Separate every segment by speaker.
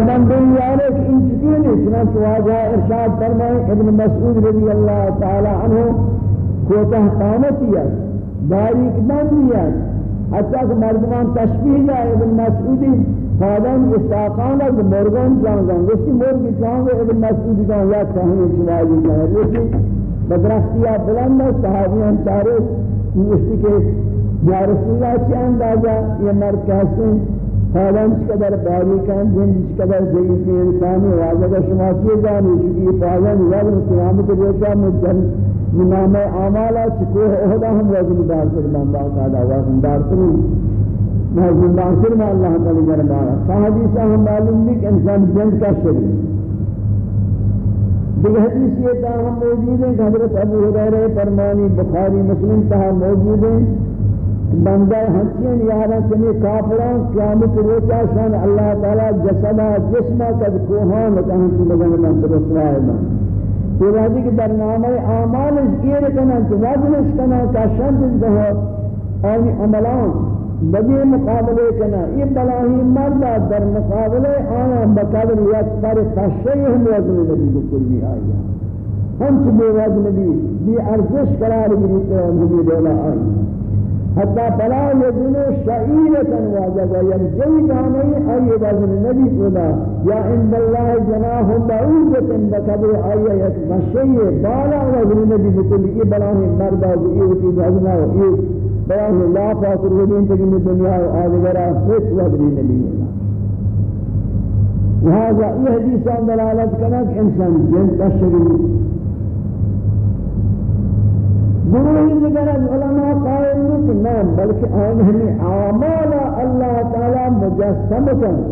Speaker 1: من دنیا نے ان چکین اتنا سواجا ارشاد فرمائے ابن مسعود رضی اللہ تعالی عنہ کوتہ قامتی ہے باریک بندی ہے حتی کہ مردمان تشبیح جائے ابن مسعودی فادن استاقان از مرگان جانگان گوشتی مرگی جانگو ابن مسعودی جان یا چاہنے چواجی جانے لیکن بدرختیہ بلند ہے صحابی ہم چارے گوشتی کہ یا رسول اللہ چی اندازہ یہ مرد کہتے ہیں حالان چقدر باریکان جن چقدر ضعیف انسانی واضح شما چیز دانی شکی پایان یوم قیامت روزا مجن نام اعمال چکوه احد ہم وزن دار فرمان باقاعدہ وزن دار فرمان موزن دار فرمان اللہ تعالی جرمارا حدیثہ ہم معلوم بھی کہ انسان جن کا شریف دیگر حدیث یہ تاہم موجود ہیں کہ حضرت ابو حریرہ فرمانی بخاری مسلم تاہم موجود ہیں بندہ ہنچین یارا چنی کافران قیامت روچا شان اللہ تعالی جسدا جسما قد کوہان کہاں چی لگن من رسوائے من یہ راضی کہ در نامہ اعمال یہ کنن تو واجنش کنن کا شان دل بہو آنی عملان بدی مقابلے کنا یہ بلاہی مردہ در مقابلے آیا بقدر یک پر خشی ہم وزن نبی کو کلی آیا ہم چی بے وزن نبی بی ارزش قرار بھی ہم ہمی دولا آئی حتى بلا يدن شعيرة واجبا يرجي داني أي وزن النبي فدا يا إن الله جناه بعوضة بكبر أي يتمشي بالا وزن النبي بكل إيه بلاه مرد وإيه وتي وزنا وإيه بلاه لا فاصل ودين تجمع الدنيا وآخرة هيك وزن نبي وهذا أي حديث عن دلالة كانت إنسان جن تشري گروہی دیگر علماء مخلوق نام بلکہ آن ہمیں اعمال اللہ تعالی مجسم کن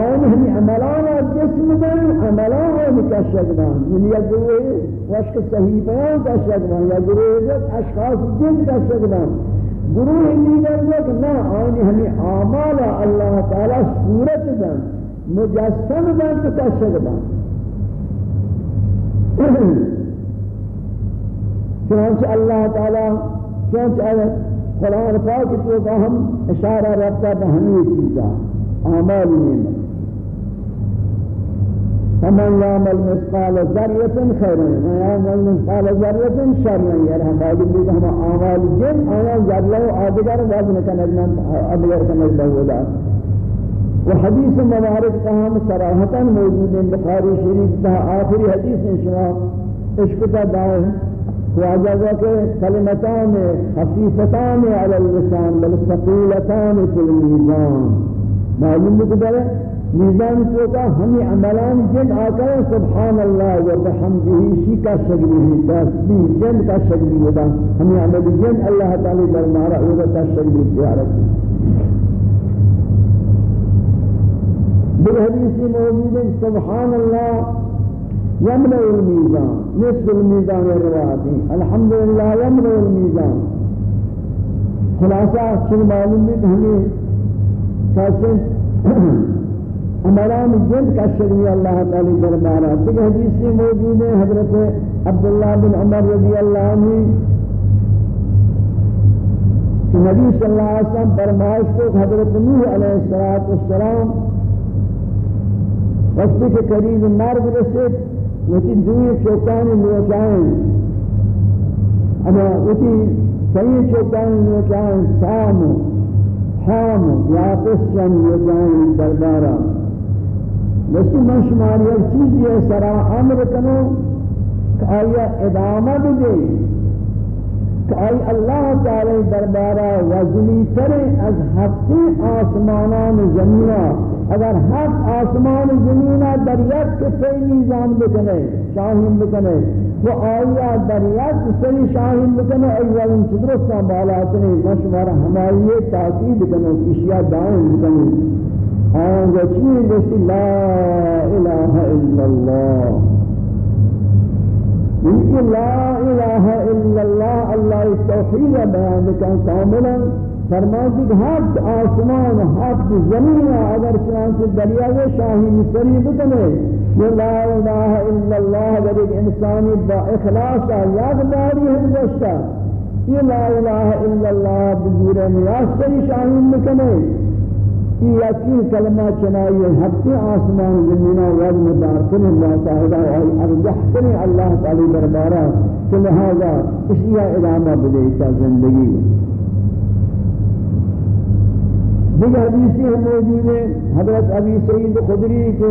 Speaker 1: آن ہمیں عملان جسم دن عملان مکشف دن یعنی یا گروہ وشک صحیفیان کشف دن یا گروہ جت اشخاص دن کشف دن گروہ دیگر جت نا آن ہمیں اعمال اللہ تعالی صورت دن مجسم دن کشف دن چنانچہ اللہ تعالی چونچ آیت قرآن پاک تو کا ہم اشارہ رکھتا بہنی چیزا آمال میں فمن يعمل مثقال ذرة خيرا ومن يعمل مثقال ذرة شرا يرحم هذه بيت هم أعمال جن أنا ذرة وآدقار وزن كنجنا أدقار كنجنا ولا وحديث مبارك تهم صراحة موجود بخاري شريف ده آخر حديث إن شاء الله اشكتا دائم واجب کے کلمتان خفیفتان علی اللسان بل ثقیلتان فی المیزان معلوم مقدر ہے میزان کو کا ہم عملان جن آتا ہے سبحان اللہ و بحمدہ شی کا شکلی ہے تسبیح جن کا شکلی ہوتا ہم عمل جن اللہ تعالی دربارہ ہوتا کا شکلی زیارت بالحدیث موجود سبحان اللہ يملأ الميزان نصف الميزان الرواتي الحمد لله يملأ الميزان خلاصة كل معلوم بھی هني كاسن امران جن کا شریع اللہ تعالی دربارہ دیکھ حدیث میں موجود ہے حضرت بن عمر رضي الله عنه کہ نبی صلی اللہ علیہ وسلم فرمائش کو حضرت نوح علیہ السلام والسلام وقت کے قریب مرگ رسید وتي دوی شوكان نوچائیں اما وتي سی شوكان نوچائیں سام حام يا قسم نوچائیں دربارہ وسی من شمار یک چیز یہ سرا امر کنو کہ آیا ادامہ دے کہ آئی اللہ تعالی دربارہ وزنی ترے از ہفتے آسمانان زمینہ اگر حق آسمان زمین در یک کسی میزان بکنه شاهین بکنه و آیا در یک کسی شاهین بکنه ایوالین چدرستان بالاتنه ما شما را هماییه تاکید کنه کشیا دائم بکنه آن چیز دستی لا اله الا الله لا اله الا الله الله التوحید بیان بکن کاملا فرماتی کہ ہفت آسمان ہفت زمین اگر چنانچہ دریا کے شاہی مصری بکنے یہ لا الہ الا اللہ اگر ایک انسانی با اخلاص یاد داری ہے گشتا یہ لا الہ الا اللہ بزور نیاز سے شاہی بکنے یہ یقین کلمہ چنائی ہفت آسمان زمین وزن دارتن اللہ تعالی ارجح ارجحتن اللہ تعالی دربارہ کہ لہذا اس یہ ادامہ بدے زندگی دیگر حدیثی ہم موجود ہیں حضرت ابی سعید خدری کے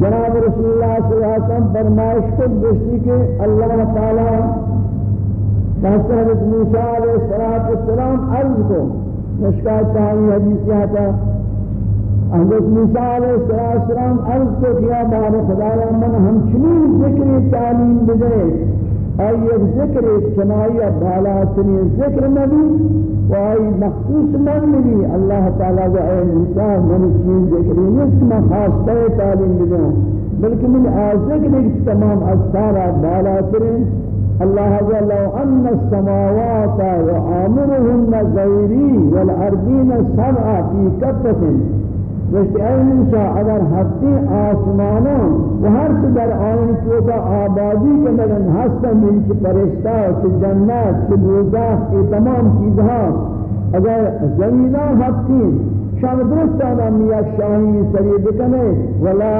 Speaker 1: جناب رسول اللہ صلی اللہ علیہ وسلم فرمائش کو گشتی کہ اللہ تعالی کہتے حضرت موسیٰ علیہ السلام عرض کو مشکات تاہی حدیثی آتا حضرت موسیٰ علیہ السلام عرض کو کیا بار خدا من ہم چنین ذکر تعلیم بدے اور یہ ذکر چنائی بالا چنین ذکر نبی و مخصوص من ملی اللہ تعالیٰ جو اے انسان من چیز ذکر نہیں کہ میں خاصہ تعلیم دیوں بلکہ من آزک نے تمام اسرار بالا ترین اللہ جل لو أن السماوات وآمرهن غيري والأرضين سرعا في كفة وشت اے إنساء اگر حتی آسمانان و هر چی در آئین چوتا آبادی کے لگن حسن ملک چی پرشتہ چی جنت چی کے تمام چیزہاں اگر زمینہ ہستی شان درست آدم یک شاہی سری بکنے ولا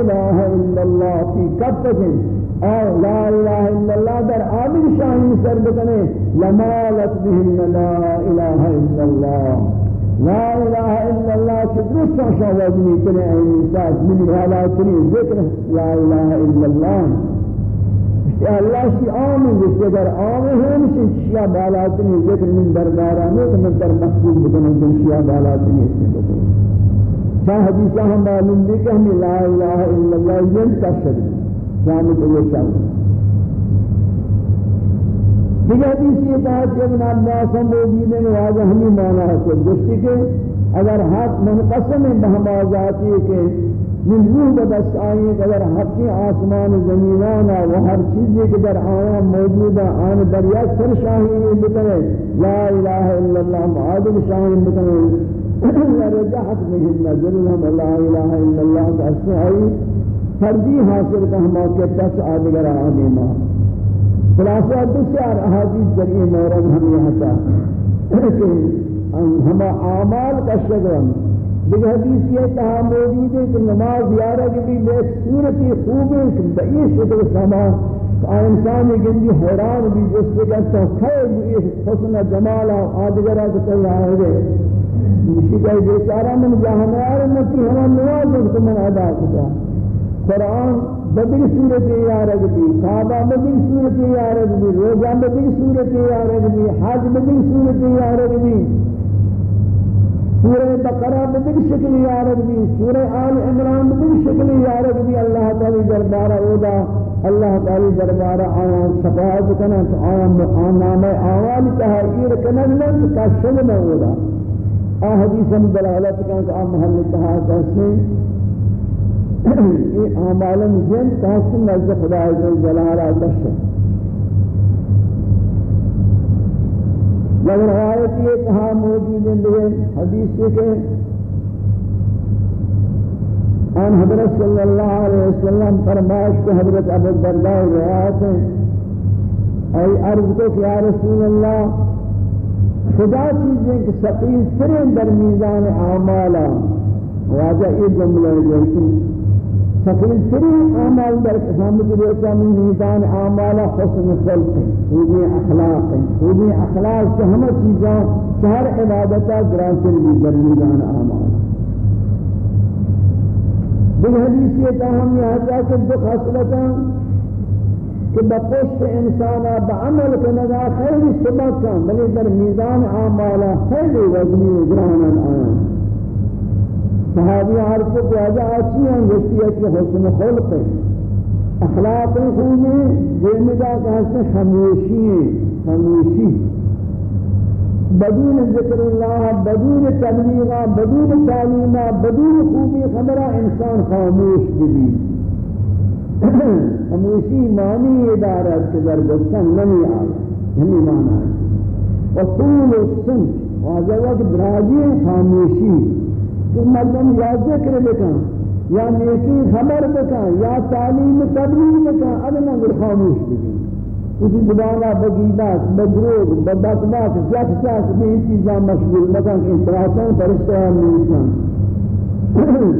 Speaker 1: الہ الا اللہ فی کب تکن اور لا الہ الا اللہ در آمین شاہی سر بکنے لمالت بہن لا الہ الا اللہ لا إله إلا الله درست شهوة بني كنا أي إنسان ملی هذا كنا ذكر لا إله إلا الله کہ اللہ شی عام جس اگر عام ہے مشی شیا بالات نے ذکر من دربارہ میں تو من در مقصود بکنے جن شیا بالات نے اس نے بکنے شاہ حدیثہ ہم معلوم بھی کہ ہمیں لا الہ الا اللہ یہ تفسیر شامل تو یہ چاہیے دیگر حدیث یہ بات کہ ابن عباس ہم موجود ہیں واضح ہمیں مانا ہے کہ جس کے اگر ہاتھ منقسم ہے بہما ذاتی کہ مجبور بدست آئیے کہ اگر حقی آسمان زمینانا و ہر چیزی کے در موجودا موجودہ آن دریا سر شاہین بکنے لا الہ الا اللہ معادل شاہین بکنے یا رجحت مہنہ جلنہم لا الہ الا اللہ کا اسمعی فرجی حاصل کا ہما کے تس آدگر آدیما خلاصہ دوسرے احادیث ذریعے مورد ہم یہاں تھا کہ ہما اعمال کا شکرم دیکھ حدیث یہ کہا ہاں موجود ہے کہ نماز یارہ کی بھی بے صورتی خوب ہے کہ بے شکل سما انسان کی بھی حیران بھی جس سے کہتا کا خیر یہ حسن جمال آدگرہ کے سر رہا ہے گئے مشی کہے بیچارہ من جہنیار مکی ہوا نماز اس کو من ادا کیا قرآن بدل صورت یارہ آرگ بھی کعبہ بدل صورت یارہ آرگ بھی روزہ بدل صورت یارہ آرگ بھی حاج بدل صورت یارہ آرگ بھی سورہ بقرہ بدل شکل یارب دی سورہ آل عمران بدل شکل یارب دی اللہ تعالی دربارہ اودا اللہ تعالی دربارہ آیان سباد کنن آیان آنام آوال تحقیر کنن لن کشل میں اودا آ حدیثم دلالت کنن آ محل تحاق ایسے یہ اعمالم جن تحسن نزد خدا عزوجلالہ دشت مگر روایت یہ کہا موجود ہے حدیث کے ان حضرت صلی اللہ علیہ وسلم فرمائش کے حضرت ابو الدرداء روایت ہے اے عرض کو کہ یا رسول اللہ خدا چیزیں کہ سقیل ترین در میزان اعمالا واجہ یہ جملہ جو فكلتري أعمال در إسلام بجريتا من ميدان أعمال حسن خلق خوبی أخلاق خوبی أخلاق ہمیں كهما چيزا عبادتہ عبادتا بھی بجر ميدان أعمال دل حدیثی بالحديثيتا هم يهتا كدو خاصلتا كبقشت إنسانا بعمل كندا خير سبقا بلی در ميدان أعمال خیلی وزنی وجرانا الآن صحابی عرض کو کہا جا ہیں وسیعت کے حسن خلق ہیں اخلاق ان خون ہیں جو امیدہ کا حسن خموشی ہیں خموشی بدون ذکر اللہ بدون تبلیغہ بدون تعلیمہ بدون خوبی خبرہ انسان خاموش بھی خاموشی معنی ادارت کے در گفتن نمی آگا ہمی یعنی معنی آگا وصول السن واضح وقت راضی خاموشی کہ مردم یا ذکر بکن یا نیکی خبر بکن یا تعلیم تبلیغ بکن ادنا گر خاموش بکن اسی زبانہ بگیدات مدروگ بدباک یک ساس میں ان چیزاں مشغول بکن کہ انتراسوں پرشتہ ہم نیسان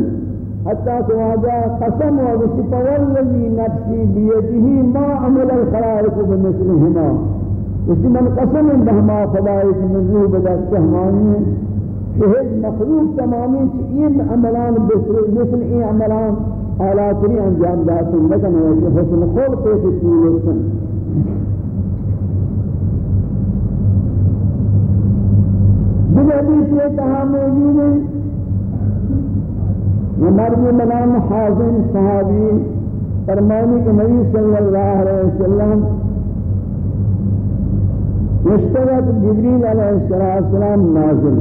Speaker 1: حتى تواجه قسم وقت والذي نفسي بيده ما عمل الخلائق بمثلهما وسي من قسم بهما خلائق من روح بدأت کہ مخلوق تمامی این عملان بسر مثل این عملان آلاتری انجام داتن لیکن ویسی حسن خلق پیسی تیلسن بجدیس یہ تہا موجود ہے یہ مرد ملان حاضر صحابی فرمانی کہ نبی صلی اللہ علیہ وسلم اشتغت جبریل علیہ السلام نازل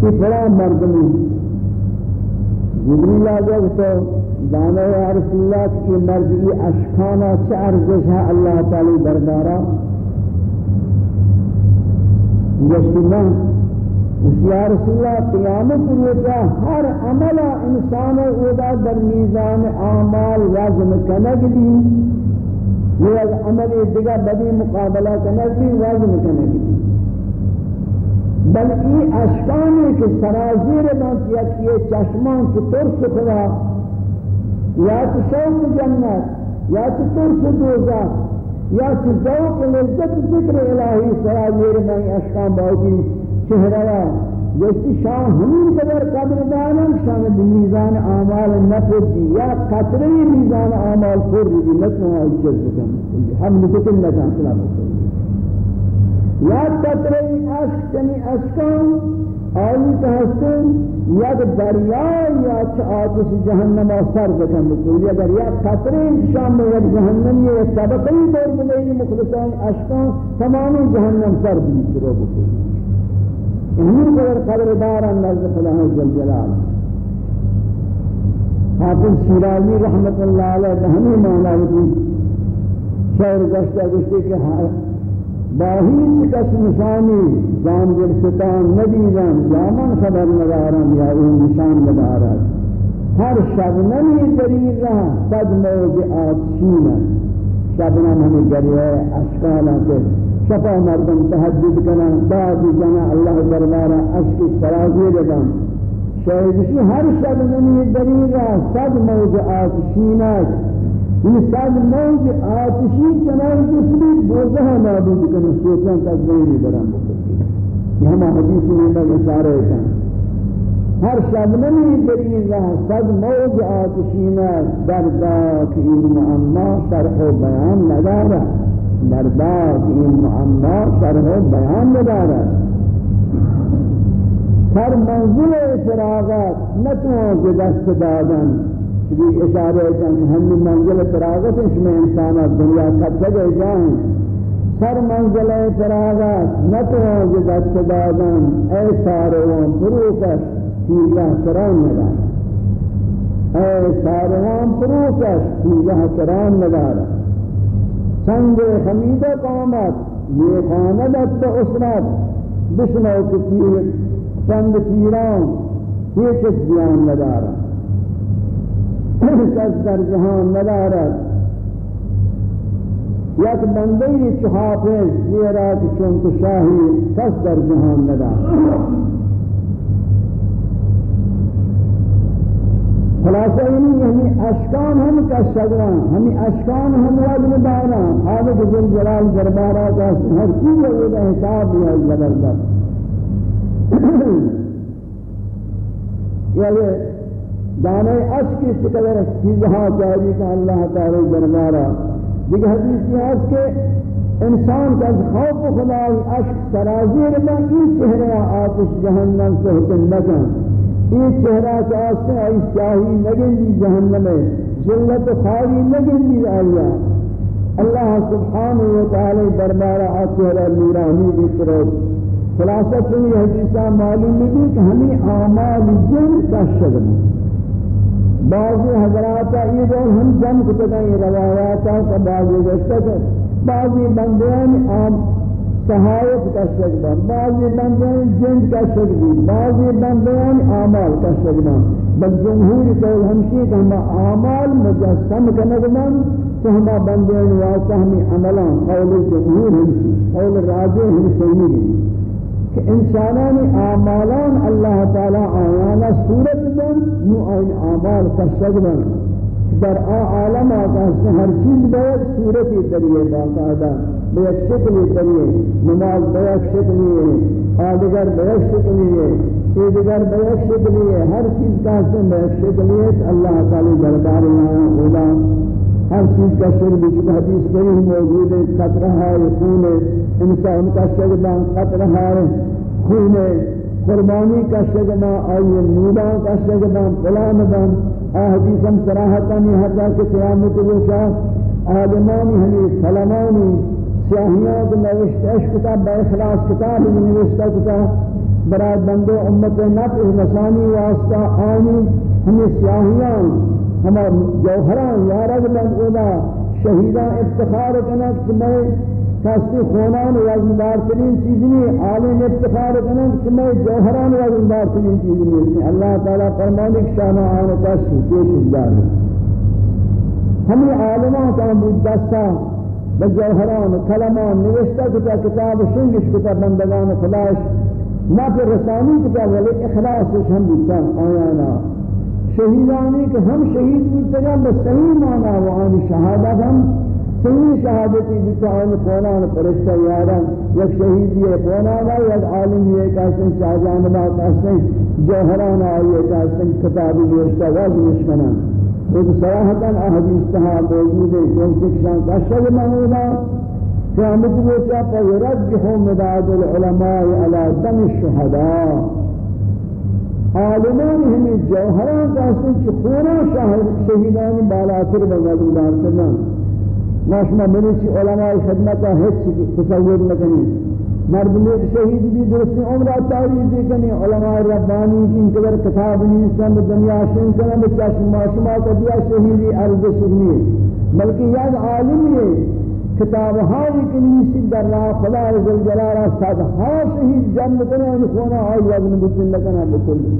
Speaker 1: کہ بڑا مردمی جبریل آجاز تو دانے یا رسول اللہ کی مردی اشکانہ چار جشہ اللہ تعالی بردارا یشنہ اس یا رسول اللہ قیامت لیے کیا ہر عمل انسان اودا در میزان آمال وزن کنگ دی یہ عمل دیگر بدی مقابلہ کنگ دی وزن کنگ دی بلکه اشکانی که سرازیر بند یکی چشمان که ترس خدا یا تو شوق جنت یا تو ترس دوزا یا تو ذوق لذت ذکر الهی سرازیر بند اشکان باقی چهره یکی شان همین قدر قدر دانم شان میزان آمال نپرسی یا قطره میزان آمال پر بی نتنه آئی چل بکن هم نکتن نکن سلام یا قطره اشک چنی اشکان آیی که هستن یک دریا یا چه آتش جهنم آسر بکن بکنی یا دریا قطره شام یک جهنم یا طبقه دور بدهی مخلصان اشکان تمام جهنم سر بیت رو بکنی این قدر قدر دارن نزد خلاها زلجلال حافظ شیرازی رحمت اللہ علیہ بہمی مانا ہوتی شعر گشتہ گشتی کہ باہین کس نشانی جان جلستان ندیدن جامن خبر ندارم یا این نشان ندارد ہر شبنمی دریغ قد موضعات چین شبنم ہمیں گریہ اشکالا کے شفا مردم تحجد کنا داد جنا اللہ دربارہ اشک سرازی لگم شاید ہر شبنمی دریغ قد موضعات چین این سال موج آتشی آتشی چنان جسمی ها نابود کرنے سوچاں تک نہیں بران بکتے یہ همه حدیث میں کا اشارہ ہے ہر شبنمی دریزہ صد موج در درداک این معما شرح و بیان در درداک این معما شرح و بیان ندارد. سر منزل فراغت نتوان که دست دادن بھی اشارے ہیں ہم منزل فراغت اس میں انسان اور دنیا کا چلے جائیں سر منزل فراغت نہ تو جو دست دادن اے سارے وہ پروکش چیزہ کران نگار اے سارے وہ پروکش چیزہ کران نگار سنگ حمید قامت یہ خاندت اسرت بشنو کتیر سنگ پیران یہ کس بیان نگارہ همه کس در جهان ندارد یک بنده چه حافظ زیرا که چون تو شاهی کس در جهان ندارد خلاصه اینی یعنی همی اشکان هم کشگران همی یعنی اشکان هم وزن داران خالق جل جلال دربارات هر چیز رو به حساب یا زبردست یعنی دانے اس کی شکر کی یہاں چاہیے کہ اللہ تعالی دربارا یہ حدیث ہے اس کے انسان کا خوف خدا کی عشق سرازیر میں یہ چہرہ آتش جہنم سے ہوتن لگن یہ چہرہ کا سے آئی شاہی نگن دی جہنم میں جلت خاری نگن دی آیا اللہ سبحانہ و تعالی دربارہ آتشہ نورانی بھی کرو خلاصہ سنی حدیثہ معلوم نہیں کہ ہمیں اعمال جن کا شگن حضرات ہم جم جن کا بعضی بندیان عام امال کا بعضی بس جمہوری کا ہم بعضی بندیان سم کا کنگمان تو ہم بندیان واسطہ ہمیں عملان قول قول جمہور ہمشی ہمشی راجع نہیں کہ انسانان اعمالان اللہ تعالی آیانا صورت دن نو این اعمال کشک دن در آ عالم آقاست ہر چیز بیت صورتی دریئے باقاعدہ بیت شکلی دریئے نماز بیت شکلی ہے آدگر بیت شکلی ہے دیگر بیت شکلی ہے ہر چیز کا حسن بیت شکلی ہے اللہ تعالی دربار آیا اولا ہر چیز کا شکل بھی حدیث کریم موجود ہے قطرہ ہے خون ہے انسان کا شگنا قطر ہے خون قربانی کا شگنا آئیے نودا کا شگنا فلان دم احادیثم صراحتا نہیں حتا کہ قیامت روشا عالمانی ہمیں سلمانی سیاہیاں کو نوشت عشق کتاب بے اخلاص کتاب نوشتہ کتاب برای بندے امت نت رسانی واسطہ آنی ہمیں سیاہیاں ہمارا جوہران یارگ بند اولا شہیدان افتخار کنک میں کسی خونان وزندارترین چیز نہیں عالم افتخار کنن کہ میں جوہران وزندارترین چیز نہیں اللہ تعالیٰ فرمانے کہ شانہ آنے کا شکیش دار ہے ہمیں عالمان کا بود دستا بجوہران کلمان نوشتہ کتا کتاب شنگش کتا بندگان خلاش ما پر رسانی کتا ولی اخلاصش ہم بودتا آیانا شہیدانی کہ ہم شہید بودتا بس صحیح مانا وعانی شہادت ہم سنی شہادتی بچان کونان فرشتہ یاران یا شہیدی ہے کونانا یا عالم یہ کاسن شاہجان با کاسن جوہران آئیے کاسن کتابی بیشتہ واضح شکنان تو صراحتاً احادیث تہا موجود ہے جو سکشان کاشد محمودہ قیامت بوچا پر رجح مداد العلماء علا دم الشہداء عالمان ہمیں جوہران کاسن چی پورا شہیدان بالاتر بغدودان کرنا ماشما منوچی علماء خدمت ہچ تصور نکنی مرد لوگ شہید بھی درست عمر تعریف دیکنی علماء ربانی کی انتظار کتاب نیستن دنیا شین کنن چشم ماشما کا دیا شہیدی عرض سنی بلکہ یاد عالم یہ کتاب ہائی کی نیسی در راہ خدا رضی جلالہ صدہا شہید جنب کنن خونہ آئی وزن بسن لکنن بکلی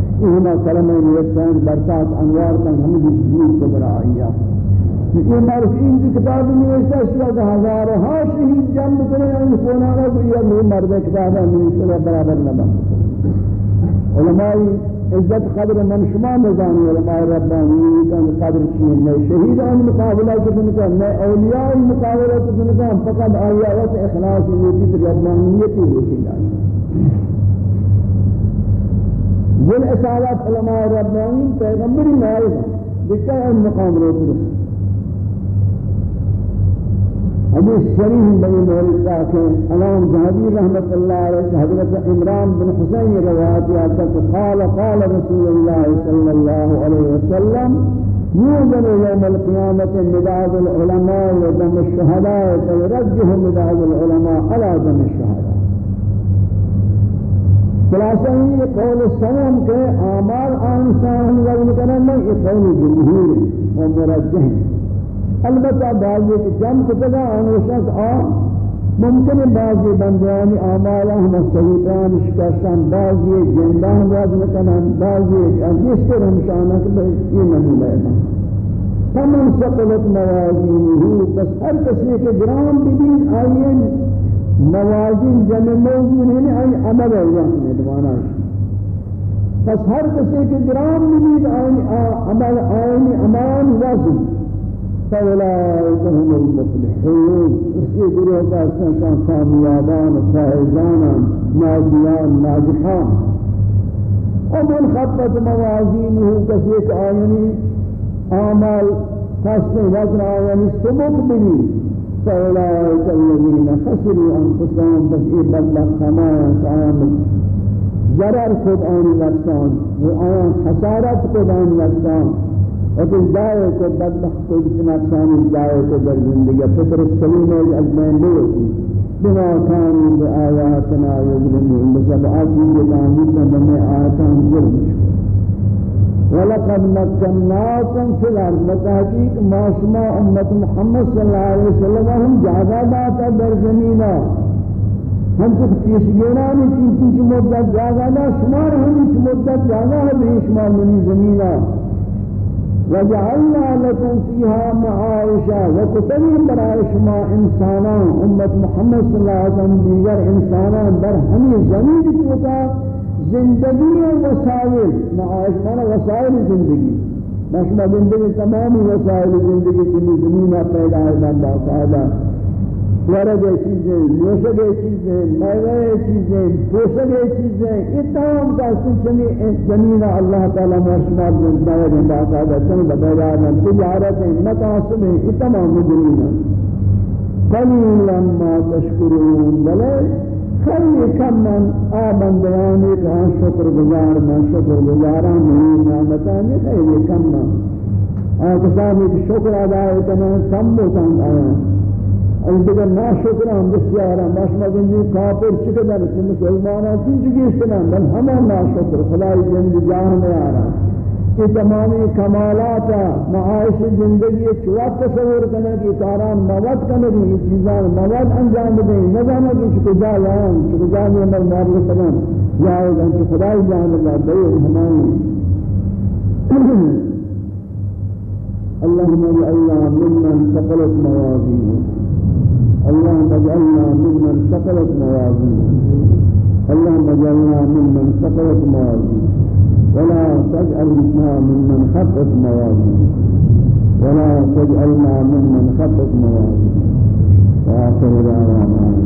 Speaker 1: اینا کلمہ نیستان برسات انوار کا ہمیں جنوب کو برا آئیا یہ مرسین جی کتاب نیستہ شد ہزار ہا شہید جنب کرے ان کون آگا تو یہ نو مرد کتاب نیستہ برابر نبا علماء عزت قدر من شما نظامی علماء ربانی کن قدر چین میں شہیدان مقابلہ کتن کن میں اولیاء مقابلہ کتن کن فقط آئیات اخلاص نیتی تر ربانیتی روکی جائے بل اصالات علماء ربانی پیغمبری نائب دیکھا ہے مقام روز رس حدیث شریف بنی مولتا کے علام زہبی رحمت اللہ علیہ حضرت عمران بن حسین روایت آتا کہ قال قال رسول اللہ صلی اللہ علیہ وسلم يوجد يوم القيامة مداد العلماء ودم الشهداء ويرجهم مداد العلماء على دم الشهداء خلاصہ یہ قول سلام کے اعمال انسان ہم لوگ کرنا میں یہ قول جمہور اور مرجح ہے البتہ بعض یہ جم کو پتا ان شخص آ ممکن ہے بعض یہ بندیان اعمال ہم سیدان شکستان بعض یہ زندہ ہم راز نکنن بعض یہ اس پر نشانہ کہ یہ نمونہ ہے تمام ثقلت موازینہ پس ہر کسی کے گرام بھی دین آئین نوازن جمع موزون یعنی آئی عمل اللہ ندوانا پس ہر کسی کے گرام نمید آئی عمل آئی امان وزن فَوَلَائِكَ هُمُ الْمُفْلِحُونَ کے گروہ کا اسنا کان کامیابان فائزانا ناجیان ناجحان ومن خطت موازینه کسی کے آئینی آمال قسم وزن آئینی سبک بلی فأولئك الذين خسروا أنفسهم بسيء بدبخ خمايا قامت ضرر خود آن نفسان وآن آن خسارت خود آن نفسان لیکن جائے خد بدبخ خد نفسانی جائے کو در زندگی فطر السلیم اجمعین لیتی بما كانوا بآياتنا يظلمون بسبعات يجب أن من آياتهم ظلم ولقد مكناكم في الارض بتحقيق ما شما امه محمد صلى الله عليه وسلم هم جاذبات در زمینہ ہم تو پیش گینا نے چیز کی مدت جاذبہ شمار ہم کی مدت جانا ہے بے شمار منی زمینہ وجعلنا لكم فيها معايشة وكتبهم برای شما انسانان امت محمد صلی اللہ علیہ وسلم دیگر انسانا در ہمیں زمین کی زندگی وسائل معاش مانا وسائل زندگی مشما زندگی تمام وسائل زندگی کی زمین پیدا ہے بندہ فائدہ ورد چیزیں نوشد چیزیں میوے چیزیں پوشد چیزیں یہ تمام داستان چمی زمین اللہ تعالی مشما زندہ ہے بندہ فائدہ چن بدلا ہے تجارت ہے متاثر ہے تمام زمین قليلا ما تشكرون بلد کئی کم من آبندیانی کا شکر گزار من شکر گزارا میری نعمتانی خیلی کم من آتسانی کی شکر ادائی کنن کم بکن آیا از دیگر ناشکر هم بسیارا مشمدن جی کافر چکدن چی مسلمان ها چی چی گیشتنن بل همان ناشکر خدای جنگ جان میں آ رہا کہ تمامی کمالات معاش زندگی چوا تصور کرنا کہ تاران موت کرنا کہ یہ چیزان موت انجام دیں نہ جانا کہ چکجا یہاں چکجا میں مر مارل سلام یا ہوگا کہ خدا ہی جان اللہ دے ہمائی اللهم اللہ ممن ثقلت موازينه اللهم اجعلنا ممن سقلت موازينه اللہم اجعلنا ممن سقلت موازينه ولا تجعلنا ممن خفت موازين ولا تجعلنا ممن خفت موازين وآخر دعوانا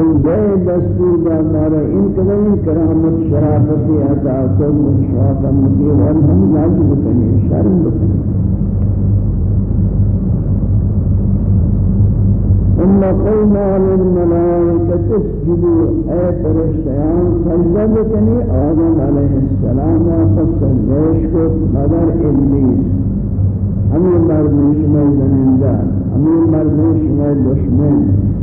Speaker 1: سوداء دستور دار ان کبھی کرامت شرافت عطا کو مشاف مکی وان ہم واجب کریں شرم ثم قلنا للملائكة اسجدوا أي فرشتيان سجدة بكني آدم عليه السلام فسجدشك مدر إبليس همين مردوش مردن اندار همين مردوش مردوش مردوش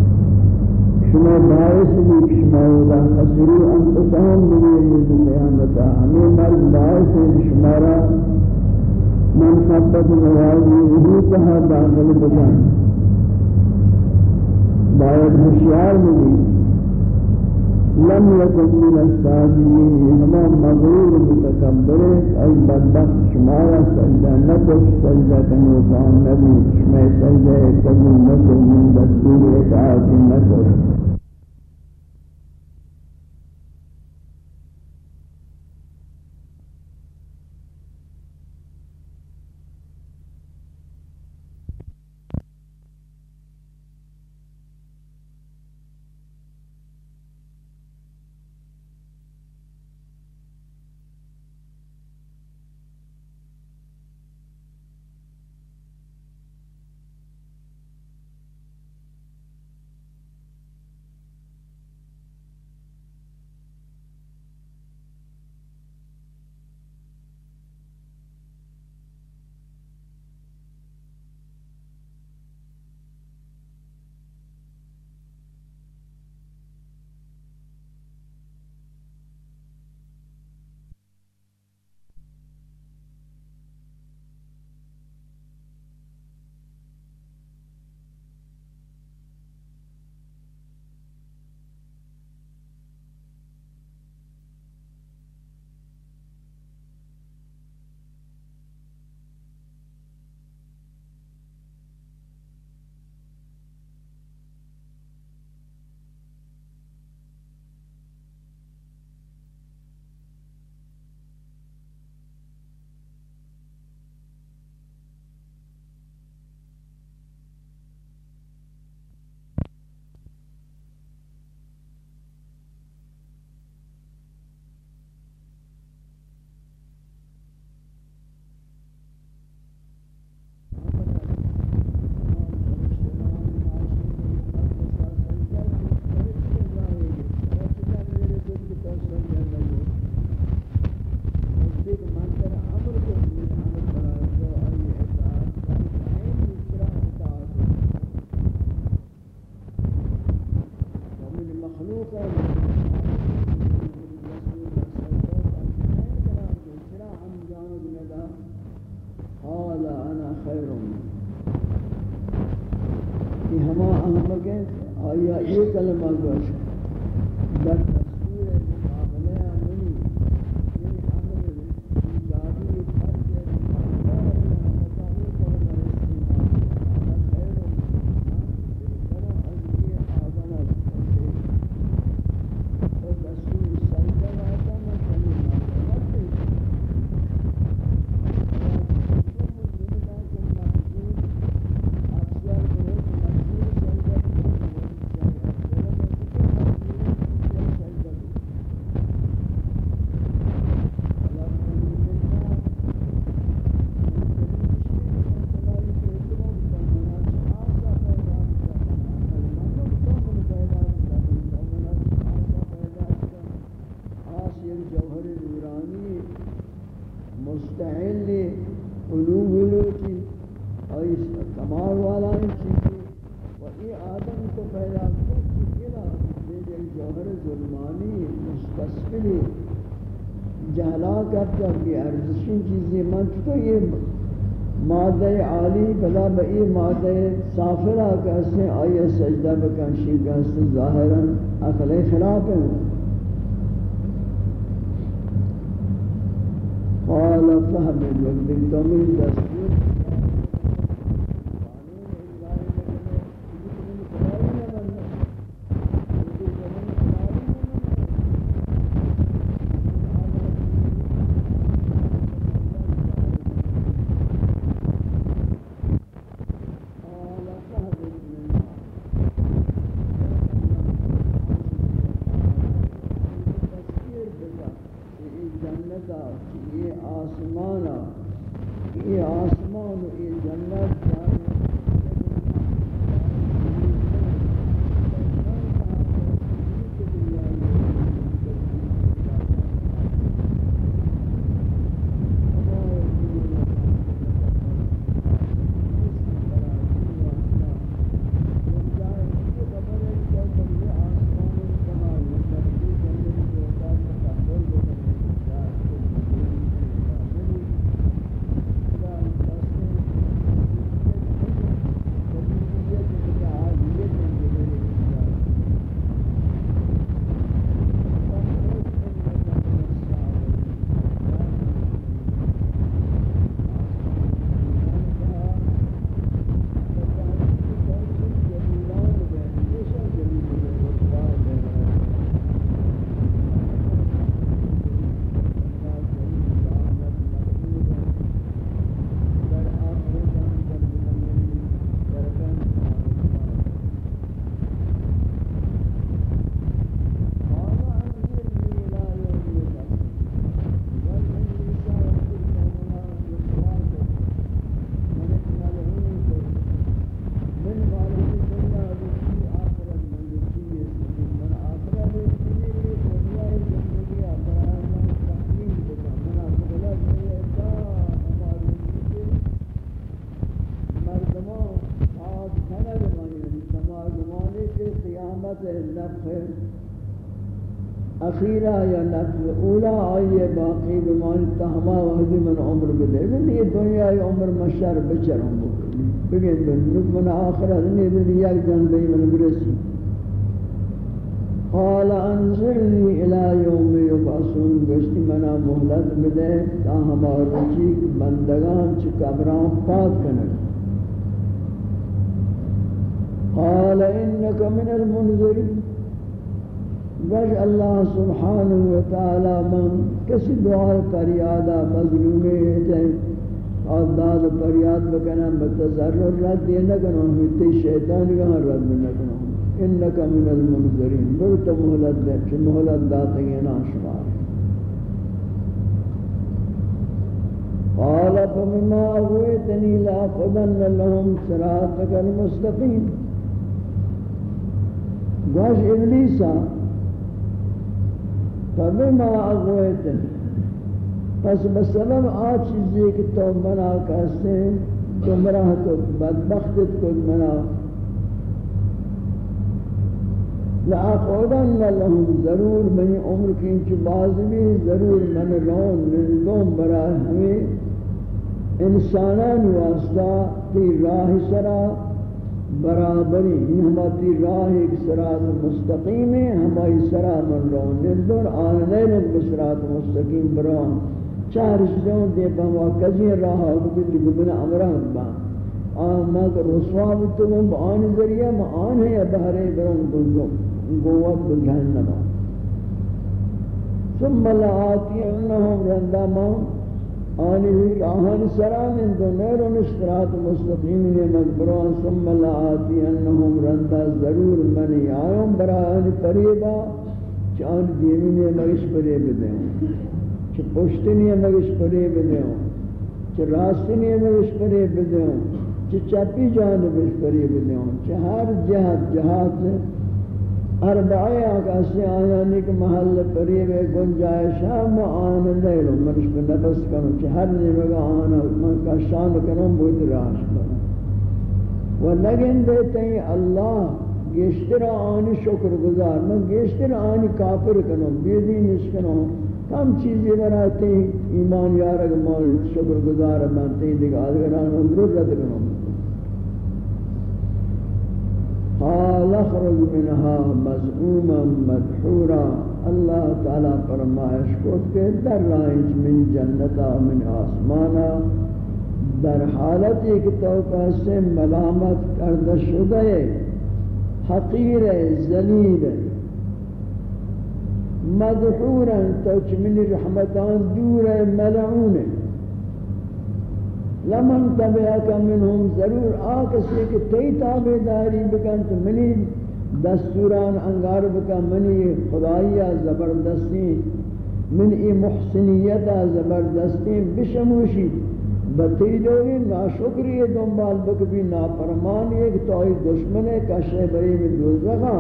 Speaker 1: شما باعث بھی شما ودا خسرو انفسهم من یوم القیامت ہمیں مرد باعث ہے شما را من فقط نوازی ہی کہا داخل بکن باید ہوشیار ملی لم یکن من الساجدین ہما مغرور متکبر ای بدبخت شما را سجدہ نکت سجدہ کنو کام نبی شما سجدہ کنو نکت من دستور اطاعت نکت آیا یہاں یہ مانگا چاہیے دوسری چیزی من چوتا یہ مادہ عالی بلا بئی مادہ سافرہ کیسے آئیے سجدہ بکنشی کہستے ہیں ظاہراً اقل خلاف ہیں قال فهم الوقت دمين دست حقیقت لفظ اخیرہ یا لفظ اولا آئیے باقی بمانی تہما وحدی من عمر بدے یہ دنیا عمر مشر بچر ہم بگن بگن نک من آخرہ دنیا دنیا جنبی من برسی قال انزلني الى يوم يبعثون گشتی منا مهلت بدے تا ہمارا رجیق بندگان چی قبران پاک کنے قال انك من المنذرين بج الله سبحانه وتعالى من کس دعا کر یادا مظلوم ہے اور داد پر یاد بکنا متذرر رد دینا کنوں ہوتے شیطان کا رد دینا کنوں انکا من المنظرین بلتا محلت دے چھ محلت داتے گئے ناشوار قال فمما اغویتنی لا قدن لهم سراتک المستقیم گوش ابلیسا پر مالا اغویت پس مسلم آ چیزی که تو منا کہستے ہیں تو مرا تو بدبختت کن منا لآقودن لهم ضرور منی عمر کی انچو بازمی ضرور من رون من دون برا ہمیں انسانان واسطہ تی راہ سرہ برابری ہمتی راہ ایک سراط مستقیم ہے ہمائی من رو ندر آلنے رب سراط مستقیم بران چار سجون دے پا واکزی راہ اگر کی دبنا امرہ با آمد رسوا بتگم آن ذریعہ ما آن ہے بہرے بران بلگم گوہ بگھن نبا ثم اللہ آتی انہم رندہ ماؤں آنی ہوئی آہن سران انتو میرون اسطرات مستقیم یہ مذبران سملا آتی انہم رندہ ضرور منی آئیم برا آنی قریبا چاند دیمین یہ مغش قریب دیں چھ پشتین یہ مغش قریب دیں چھ راستین یہ مغش قریب دیں چھ چپی جانب اس قریب دیں چھ ہر جہت جہت سے اربعی آکاسی آیا نیک محل پری بے گنجائش ہم آن لیلو منش پر نفس کرو چی ہر نیم اگا آن من کا شان کرم بہت راش کرو و نگن دیتے ہیں اللہ گیشتر آنی شکر گزار من گیشتر آنی کافر کرو بیدی نس کرو کم چیزی براتے ہیں ایمان یارک مال شکر گزار بانتے ہیں دیکھ آدھگران اندرور رد کرو قال اخرج منها مزعوما مدحورا الله تعالى فرمائش کو کہ در رائج من جنتا من آسمانا در حالت ایک توقع سے ملامت کرد شدہ حقیر زلیل مدحورا تو چمن رحمتان دور ملعون لمن تبعك منهم ضرور آکسی کہ تی تابداری بکن تو منی دستوران انگار بکن منی خدایی زبردستی من ای محسنیت زبردستی بشموشی بتی دوری ناشکری دنبال بکبی نافرمانی ایک تو دشمن ہے کشے بری میں دوزخا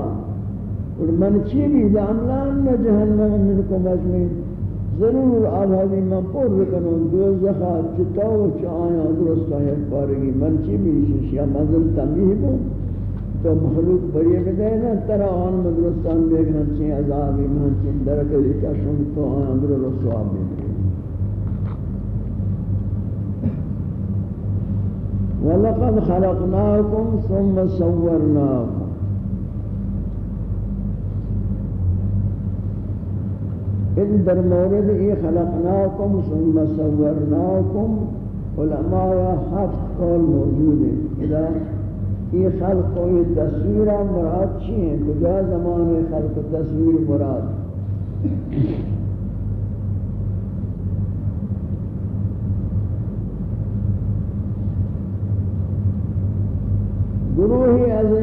Speaker 1: اور من چی بھی لاملان جہنم من کو مجمین ضرور آبادی من پر کنون دوزخا چتا و چا آیا درست آیا پارگی من چی بیشش یا مزل تمیح بو تو مخلوق بریه بدهینا ترا آن مدرستان بیگنن چی عذابی من چی درکلی کشون تو آیا در رسواب بیگنن وَلَقَدْ خَلَقْنَاكُمْ ثُمَّ صَوَّرْنَاكُمْ إذ در مورد ای خلقناکم ثم صورناکم علماء هفت قول موجود ہیں ای خلق و ای تصویر مراد چی ہیں کجا زمان خلق و تصویر مراد گروہی از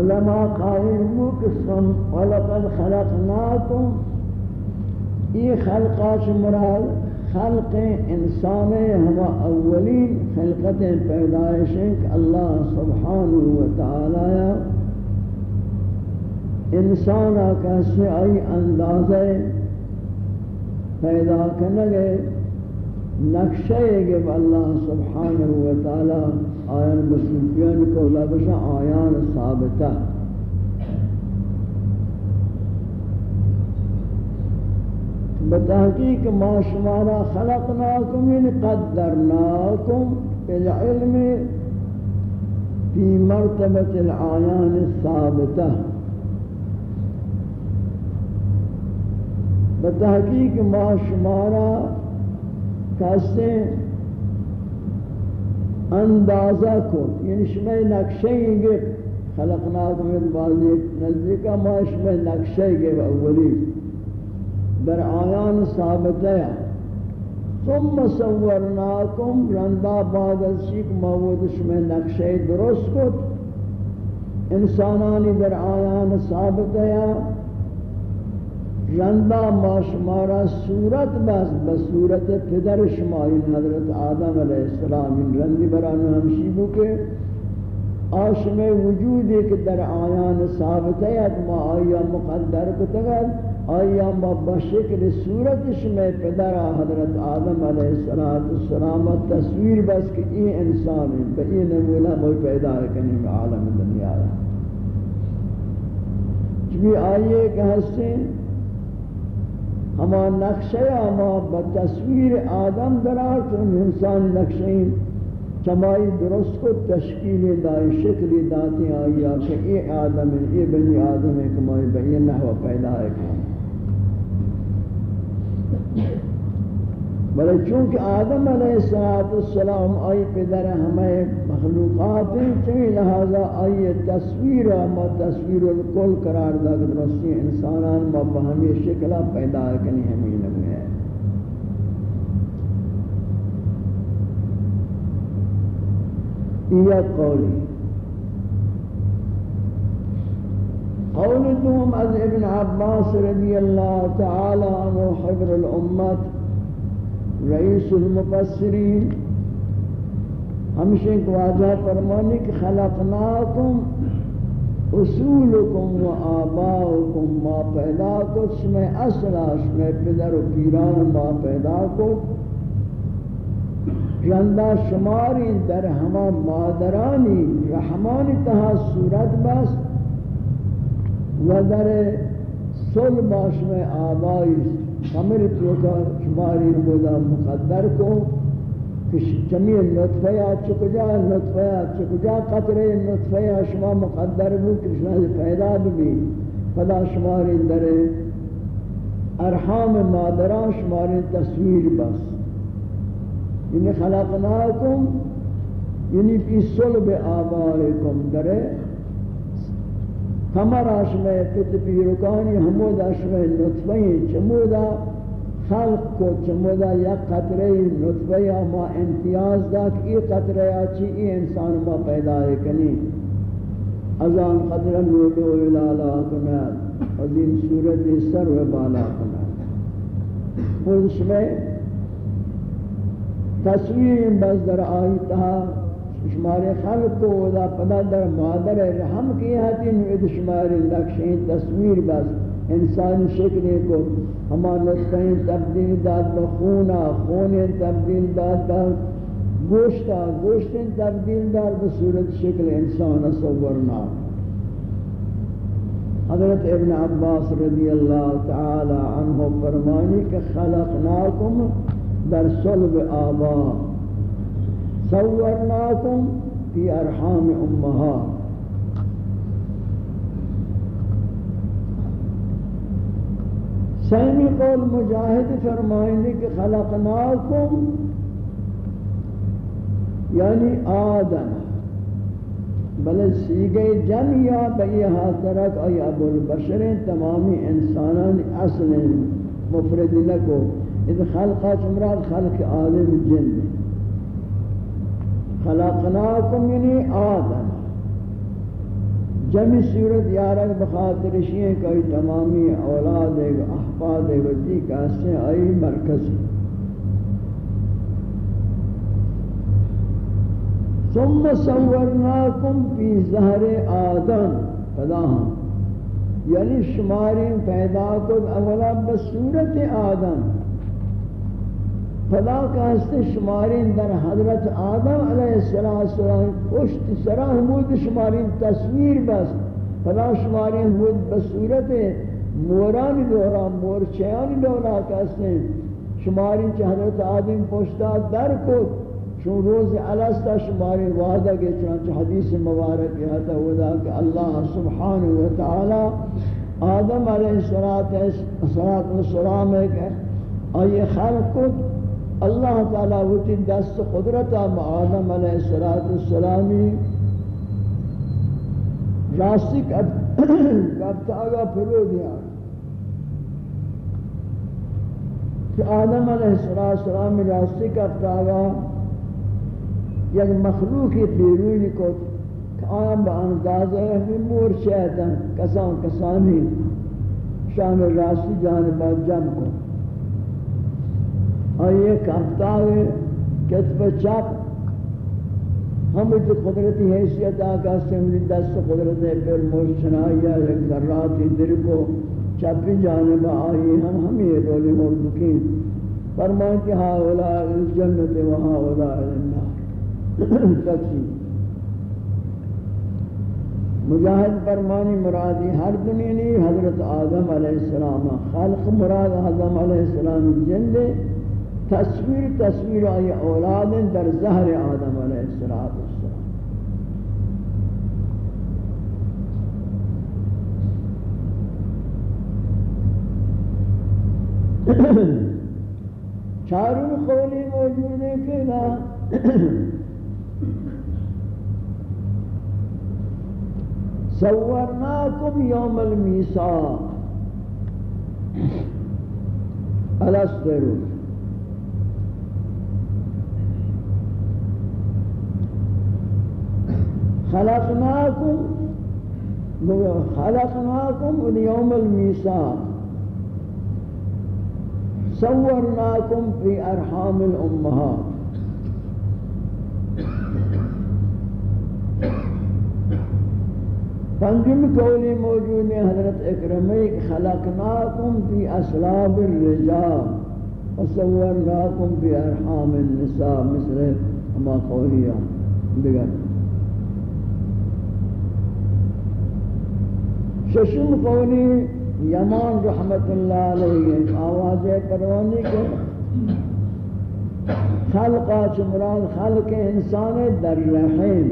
Speaker 1: علماء قائل بو قسم ولقد خلقناكم ای خلقاش مراد خلق انسان ہوا اولین خلقت پیدائش اللہ سبحانہ و تعالی انسان کا سے ائی اندازے پیدا کرنے نقشہ ہے کہ اللہ سبحانہ و تعالی آیان بسوفیان کو لابشا آیان ثابتہ بتحقیق ما شمارا خلقناکم ان قدرناکم بالعلم فی مرتبت العیان الثابتہ بتحقیق ما شمارا کاسے اندازہ کو یعنی شما نقشے گے خلقناکم من بازی نزدیک ما نقشہ ہی گئے اولی بر آیان ثابت ہے تم مصورناکم رندا بعد از شیخ موجود شما نقشے درست کو انسانانی در آیان ثابت ہے رندا ما شمارا صورت بس بصورت پدر شما این حضرت آدم علیہ السلام این رندی برانو ہمشی بو کے آشم وجود ایک در آیان ثابت ایت ما آیا مقدر کتگل آیا با بشکل صورت شما پدر حضرت آدم علیہ السلام تصویر بس کہ این انسان ہیں بہ این نمولہ مجھ پیدا کرنے میں عالم دنیا چوی آئیے کہ ہستے ہیں ہما نقشہ ہما بتصویر آدم درار تو انسان نقشیں چمائی درست کو تشکیل دائی شکل داتی آئی آکے اے آدم ہے اے بنی آدم ہے کمائی بہی نحو پیدا ہے کہ بلے چونکہ آدم علیہ السلام آئی آئی پدر ہمیں مخلوقات چنی لہذا تصویر تصویر ما ما الکل قرار دا کہ درستی انسانان لہٰذا شکلہ پیدا کنی ہمیں لگے ہیں یہ قولی قول دوم از ابن عباس رضی اللہ تعالی عنہ حبر الامت رئیس ہمشن پر مک خلف نا کم اصول با پیدا کشمے ما پیدا کو جندہ شماری در ہما مادرانی رہمان تہا صورت بس و در سول بس میں آبائی شمیر تو کا شماری بولا مقدر کو کہ جميع نطفہ یا چکجا نطفہ یا چکجا قطرے نطفہ شما مقدر بو کہ شما پیدا بھی فلا شماری در ارحام مادران شماری تصویر بس یعنی خلقناکم یعنی پی صلب آبائکم درے ہمار آشمہ کت پیرکانی حمود آشمہ نطفہی چمودا خلق کو چمودا یا قطرہ نطفہ ما امتیاز دا کہ یہ آچی ای انسان ما پیدا ہے کنی ازان قطرہ نولو علالا کنات عظیم صورت سر و بالا کنات پرش میں تصویر بس در آئی خلق کو پدا در مادر رحم کی ہاتھی نوید تصویر بس انسان کو ہما تبدیل تبدیل تبدیل داد داد خون گوشتا گوشت شکل انسان صورنا حضرت ابن عباس رضی اللہ تعالی عنہ فرمانی کہ خلقناکم در صلب پرمانی صورناكم في أرحام أمها سامی قول مجاہد فرمائنے کہ خلقناکم یعنی آدم بلے سیگے جمعی بئی حاضرک ای ابو البشرین تمامی انسانان اصل مفرد لکو اذ خلقات مراد خلق آدم جن خلقناکم یعنی آدم جمع صورت یارک بخاطر شیئے کئی تمامی اولاد ایک احفاد ایک وطی کا آئی مرکز ثم صورناکم فی زہر آدم فدا یعنی شماری پیدا کن اولا بصورت آدم شمارین در حضرت آدم علیہ السلام پشت پوشت سرا شمارین تصویر بس فلاں شمارین ہود بصورت موران دورا مورچیان مور چورا شمارین شماری حضرت آدم پشتا در خود چون روز علاستا شمار وعدہ چنانچہ حدیث مبارک کہ اللہ سبحان تعلی آدم علیہ سرات خلق کو اللہ تعالی وتی دست قدرت ام آدم علیہ الصلات والسلام راستی اب تاگا پھرو دیا کہ آدم علیہ الصلات والسلام راستک اب یک یعنی مخلوق پیروی نکوت کہ آم با اندازہ ہمی مور شہدن کسان کسانی شان راستی جانبا جم کو اور ہاں، یہ کہتا ہے کہ اس پر چاپ ہم جو قدرتی حیثیت آگاہ سے ہم نے دست قدرت ہے پھر موشنائیہ ذراتی در کو چپی جانب آئی ہم ہم یہ رولی مردکین فرمائیں کہ ہا اولا اس جنت و ہا اولا اللہ تکسی مجاہد فرمانی مرادی ہر دنیا نہیں حضرت آدم علیہ السلام خلق مراد آدم علیہ السلام جن دے تصویر تصویر آئی اولاد در زهر آدم علیہ السلام چارون قولی موجود ہے کہ نا سوورناکم یوم المیساق السترون خلقناكم خلقناكم اليوم الميثاق صورناكم في أرحام الأمهات پنجم قولی موجود ہے حضرت اکرمی خلقناکم فی اسلاب الرجال وصورناکم فی ارحام النساء مثل ہما قولیہ بگر چشم یمان رحمت اللہ علیہ آواز پروانی چمران خلق انسان در رحم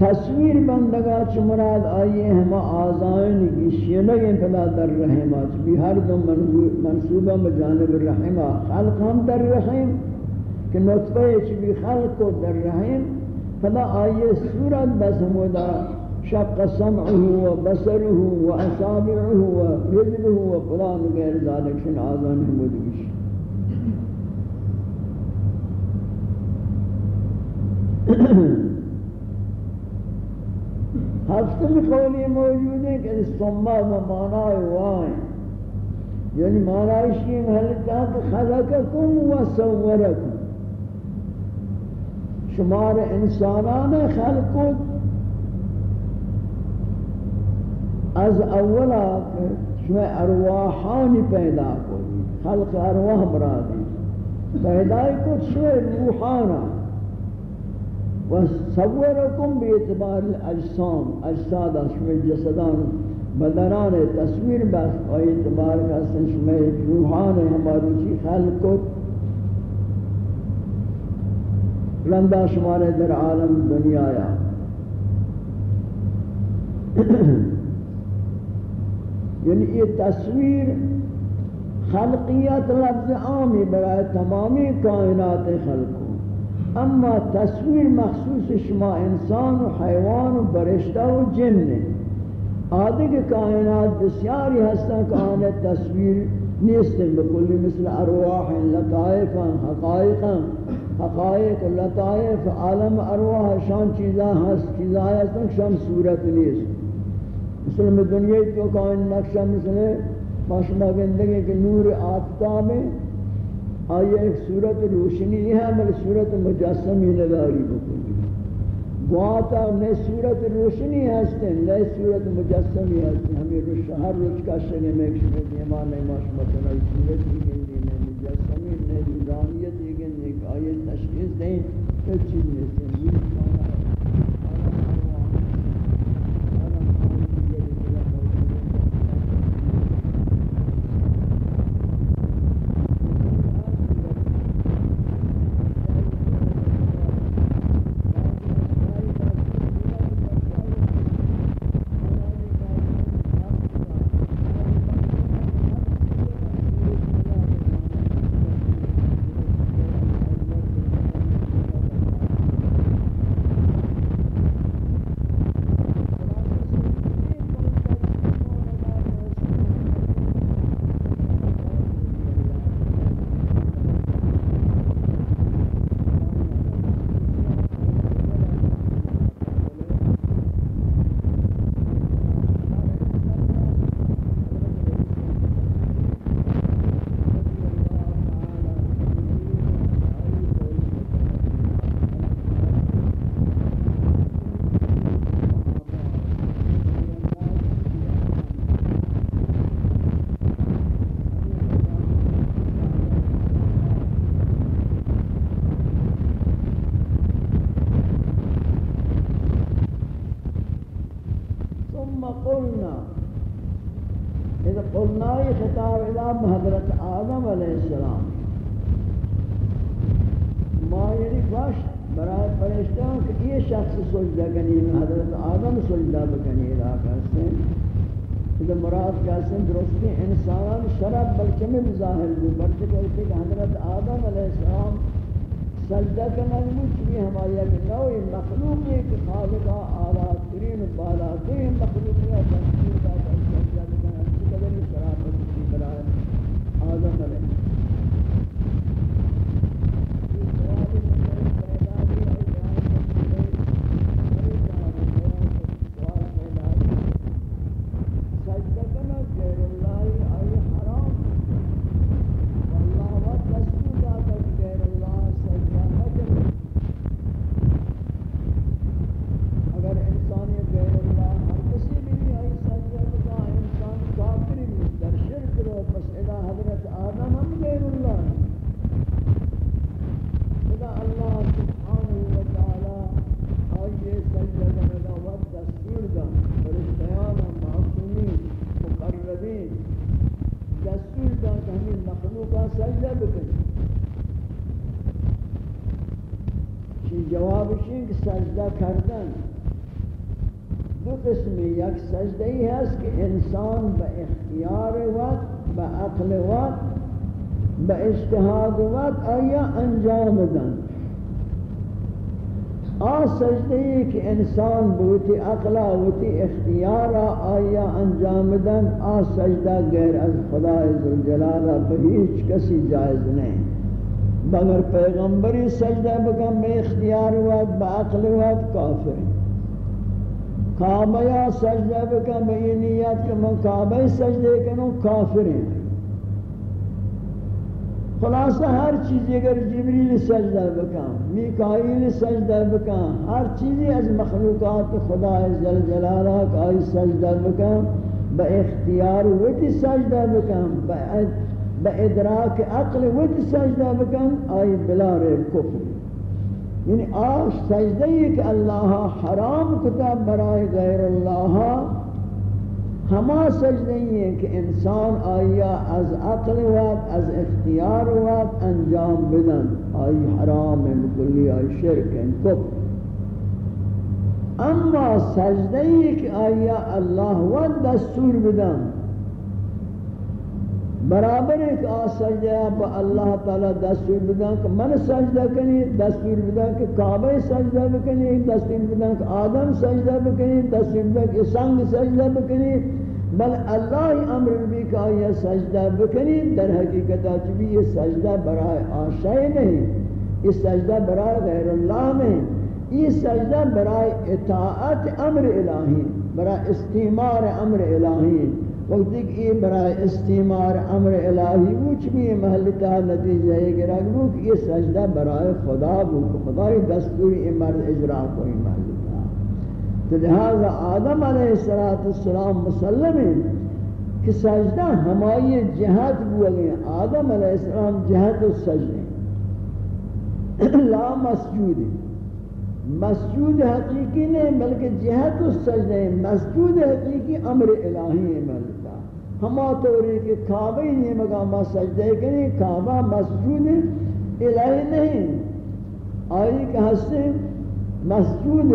Speaker 1: تصویر بندگا چمراد آئیے ہم آزائن کی بلا در رہا ہر دو منصوبہ رحمہ خلق ہم در رحم کہ نطفہ خلق کو در رحم فلا آئیے آية صورت بس مدا شق سمعه و بصره و اصابعه و رجله و فلان غیر ذالک شن آزان حمود بشی ہفتم قولی موجود ہے کہ سمع و مانا وائیں یعنی مانا اشیم حلتا خلقکم و صورکم شمار انسانان خلق از اولا شما ارواحانی پیدا کنی خلق ارواح مرادی پیدا کن شما روحانا و صورکم به اعتبار الاجسام اجساد شما جسدان بدنان تصویر بس و اعتبار کسن شما روحان ہمارو چی خلق کن رندا شمارے در عالم دنیا آیا یعنی یہ تصویر خلقیت لفظ عامی برای تمامی کائنات خلقوں اما تصویر مخصوص شما انسان و حیوان و برشتہ و جن آدھے کے کائنات بسیاری ہستاں کہاں تصویر نیستن بکلی مثل ارواح لطائفاں حقائقاں حقائق لطائف عالم ارواح شان چیزاں ہست ہاں، چیزاں ہے تک شان صورت نیست مثل میں دنیا تو کائن نقشہ مثل ماشما گندگی کے نور آفتاب میں آئی ایک صورت روشنی ہے مل صورت مجسمی نداری بکنی گواتا میں صورت روشنی ہستے ہیں نئے صورت مجسمی ہستے ہیں ہمیں روشہ ہر روز کا شنے میں ایک شنے دیمان ہے ماشما کنائی صورت کی گندگی میں مجسمی presidente, eu tive esse livro. قلنا اذا قلنا خطاب الى حضرت آدم علیہ السلام ما یری یعنی باش برائے فرشتوں کہ یہ شخص سجدہ کرنے حضرت آدم سجدہ کرنے لا کرتے ہیں اذا مراد جسم درست انسان شرف بلکہ میں ظاہر ہوں بلکہ کہتے ہیں حضرت آدم علیہ السلام سجدہ کے نظم چلی ہماری ایک جنگا یہ مخلوق ہے کہ خالقہ اعلیٰ ترین ترین ہے بالاترین مخلوطی علیہ یک سجدہ ہی ہے کہ انسان با اختیار وقت با عقل وقت با اجتحاد وقت آیا انجام دن آ سجدہ ہی کہ انسان بوتی عقلہ بوتی اختیارہ آیا انجام دن آ سجدہ غیر از خدا از جلالہ بہیچ کسی جائز نہیں بگر پیغمبری سجدہ بگم با اختیار وقت با عقل وقت کافر ہیں کعبہ یا سجدہ بکا بئی نیت کہ من کعبہ سجدے کنوں کافر ہیں خلاصہ ہر چیز اگر جبریل سجدہ بکا میکائیل سجدہ بکا ہر چیزی از مخلوقات خدا جلالہ کائی سجدہ بکا با اختیار ویتی سجدہ بکا با ادراک عقل ویتی سجدہ بکا آئی بلا ریل کفر یعنی سجدہ کہ اللہ حرام خدا برائے غیر اللہ ہما سجدہ سج ہے کہ انسان آیا از عقل وقت از اختیار وقت انجام بدن آئی حرام ہے ہے آئی شرک اما سجدی کہ آیا اللہ وقت دستور بدن برابر ایک آ سجدہ پا اللہ تعالی دستور بدن کہ من سجدہ کنی دستور بدن کہ کعبہ سجدہ بکنی دستور بدن کہ آدم سجدہ بکنی دستور بدن کہ سنگ سجدہ بکنی بل اللہ امر بھی کہ یہ سجدہ بکنی در حقیقتہ چبی یہ سجدہ برای آشائے نہیں یہ سجدہ برای غیر اللہ میں یہ سجدہ برای اطاعت امر الہی برای استعمار امر الہی وقتی کہ یہ برای استعمار امر الہی وچ بھی محلتا نتیجہ ہے کہ رکھ کہ یہ سجدہ برای خدا کہ خدا ہی دستوری امر اجرا کوئی محلتا تو لہذا آدم علیہ السلام مسلم ہے کہ سجدہ ہمائی جہت بولیں آدم علیہ السلام جہت سجدہ لا مسجود ہے مسجود حقیقی نہیں بلکہ جہت السجدہ سجدہ مسجود حقیقی امر الہی ہے ملتا ہما طوری کہ کعبہ ہی نہیں مگا ما سجدہ کرنے کعبہ مسجود الہی نہیں آئی کہ ہستے مسجود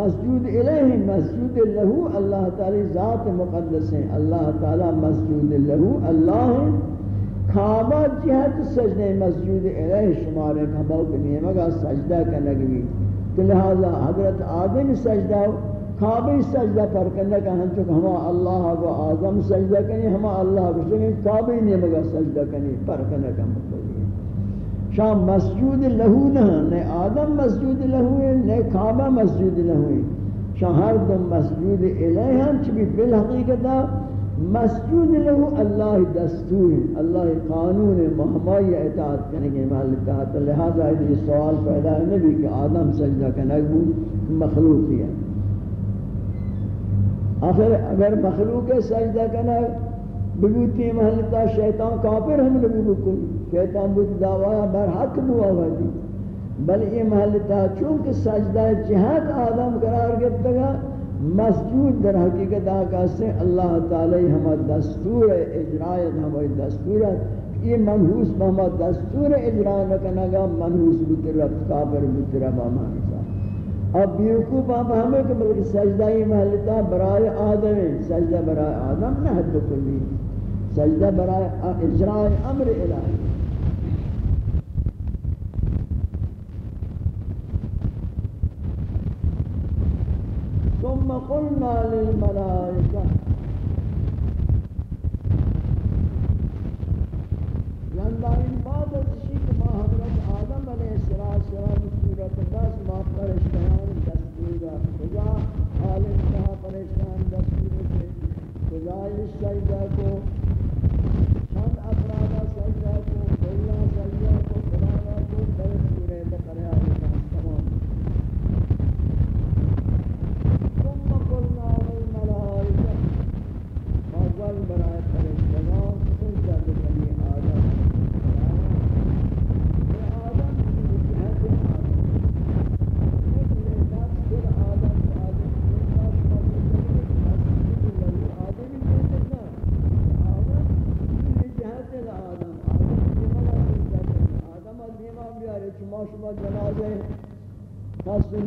Speaker 1: مسجود الہی مسجود لہو اللہ تعالی ذات مقدس ہیں اللہ تعالی مسجود لہو اللہ ہے کعبہ جہت سجدہ مسجود الہی شمارے کھمو کے نیمگا سجدہ کا نگوی کہ لہذا حضرت آدم سجدہ کعبہ سجدہ پر کرنے کا ہم چکہ ہما اللہ کو آدم سجدہ کرنے ہما اللہ کو سجدہ کرنے کعبہ نہیں مگا سجدہ کرنے پر کرنے کا مطلب ہے شام مسجود لہو نہ نئے آدم مسجود لہو ہے نئے کعبہ مسجود لہو ہے شہر دم مسجود الہی ہم چکہ بالحقیقتہ مسجود لہو اللہ دستور اللہ قانون محمی اعتاد کریں گے لہذا یہ سوال پیدا ہے نبی کہ آدم سجدہ کا نقبو مخلوق ہے آخر اگر مخلوق سجدہ کا نقب بگوتی محلتا شیطان کافر ہم نبی بکل شیطان بکل دعویٰ برحق بوا ہوئی بل یہ محلتا چونکہ سجدہ جہاد آدم قرار گرتا گا مسجود در حقیقت آقا سے اللہ تعالی ہما دستور اجرائیت ہما دستورت یہ منحوس بہما دستور اجرائی نکنا گا منحوس بطرف کابر بطرف آمان صاحب اب بیوکو پاپا ہمیں کہ بلکہ سجدہ ہی محلتا برائے آدم ہے سجدہ برائے آدم نہ حد کلی سجدہ برائے اجرائی امر الہی ثم قلنا للملائكه یاندائن بعد از شی که ما حضرت آدم علیه السلام شرایط صورت داشت ما پرستان دست دیگر کجا حال انتها پرستان دست دیگر کجا این شاید کو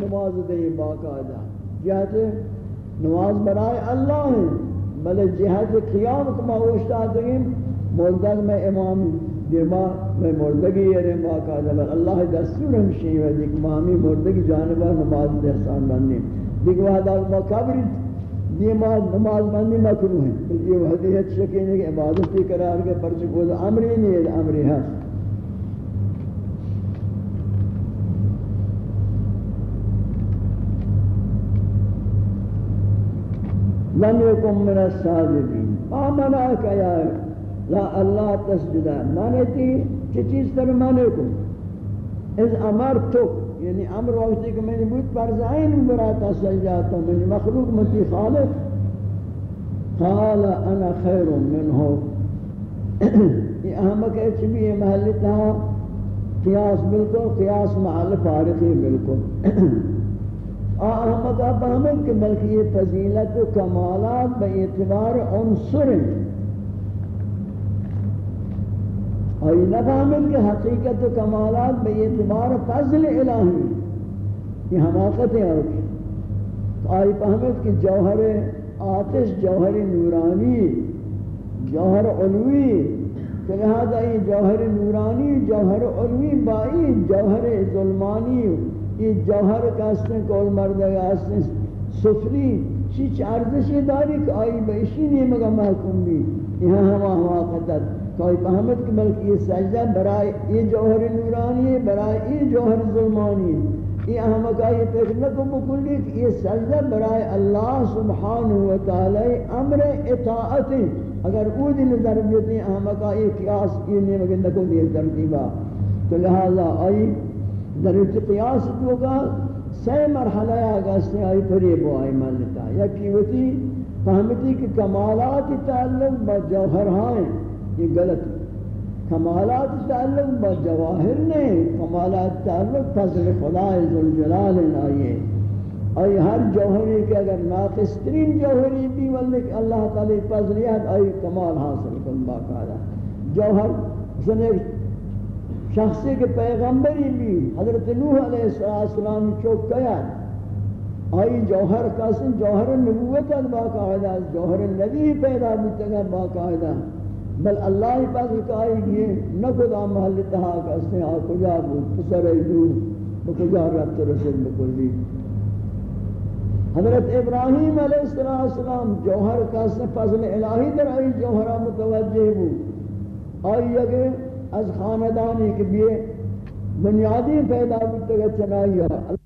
Speaker 1: نماز دے باقاعدہ جہت نماز برائے اللہ ہے بلے جہت قیام کما اوشتا دیں مردگ میں امام دیر ماں میں مردگی ایرے باقاعدہ اللہ دستور ہمشی ہے دیکھ مامی مردگی جانبہ نماز دے احسان بننے دیکھ وہ حدال مقابرت یہ ماں نماز بننے مکروہ ہے یہ حدیث شکین ہے کہ عبادت کی قرار کے پرچکوز عمری نہیں ہے عمری ہے لم يكن من الساجدين آمنا يا لا الله تسجد مانتی چه چیز تر مانکم از امر تو یعنی امر وقتی که منی بود بر زعین برای تسجدات و منی مخلوق متی خالق قال انا خیر منه ای احمق ایچی بی محلی تا قیاس بالکل قیاس محل فارقی بالکل آمد اب آمد کہ بلکہ یہ فضیلت و کمالات با اعتبار انصر ہیں اور یہ نب آمد کہ حقیقت و کمالات با اعتبار فضل الہی یہ حماقت ہیں اور آئی پہمد کہ جوہر آتش جوہر نورانی جوہر علوی کہ لہذا یہ جوہر نورانی جوہر علوی بائی جوہر ظلمانی کی جوہر کا اس نے کول مردگا اس نے سفری چی چاردشی داری کہ آئی با اسی نہیں مگا محکم بھی یہاں ہوا ہوا قدر کوئی بحمد کی ملکی یہ سجدہ برای یہ جوہر نورانی ہے برای یہ جوہر ظلمانی ہے یہ احمقہ یہ تشمت و بکلی کہ یہ سجدہ برای اللہ سبحانہ وتعالی امر اطاعت اگر او دن ضربیتی احمقہ یہ قیاس یہ نہیں مگا نکو دیل ترتیبہ تو لہذا آئی در ارتقیاس لوگا سی مرحلہ آگاستے آئی پر یہ بوائی ملتا ہے یکی ہوتی فہمتی کہ کمالات تعلق با جوہر ہائیں یہ غلط کمالات تعلق با جواہر نہیں کمالات تعلق فضل خدا ذل جلال آئیے آئی ہر جوہری کے اگر ناقص ترین جوہری بھی ولک اللہ تعالی فضلیت آئی کمال حاصل کن باقارہ جوہر سنے شخصی کے پیغمبری بھی حضرت نوح علیہ السلام چوک کیا آئی جوہر قاسم جوہر نبوت باقاعدہ جوہر نبی پیدا بتگا باقاعدہ بل اللہ ہی پاس کہا یہ نہ خدا محل تہا کسے ہا کجا بود پسر ایدو بکجا ربط رسل بکلی حضرت ابراہیم علیہ السلام جوہر قاسم فضل الہی در آئی جوہرہ متوجہ بود آئی اگر از خاندانی کے لیے بنیادی پیدا تک چلایا اللہ